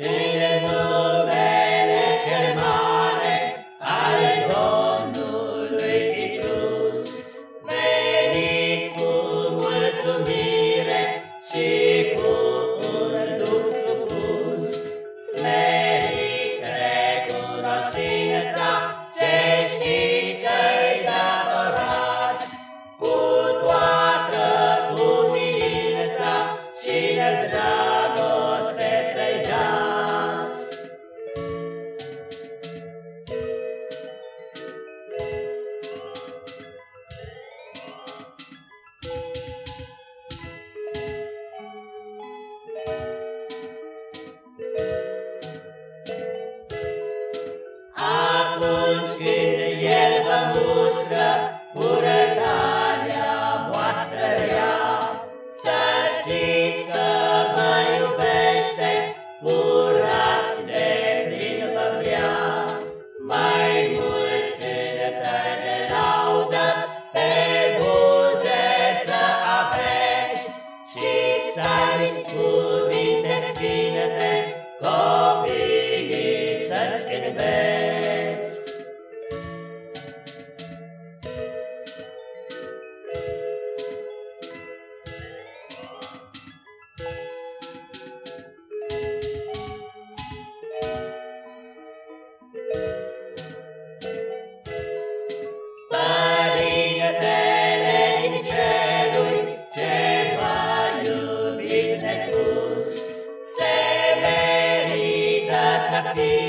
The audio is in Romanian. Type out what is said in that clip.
Hey. atunci când El vă mustră curătarea voastră rea. Să știți că vă iubește, curați de plin vă vrea. Mai mult cântări de laudă pe buze să aveți și țari cu vida.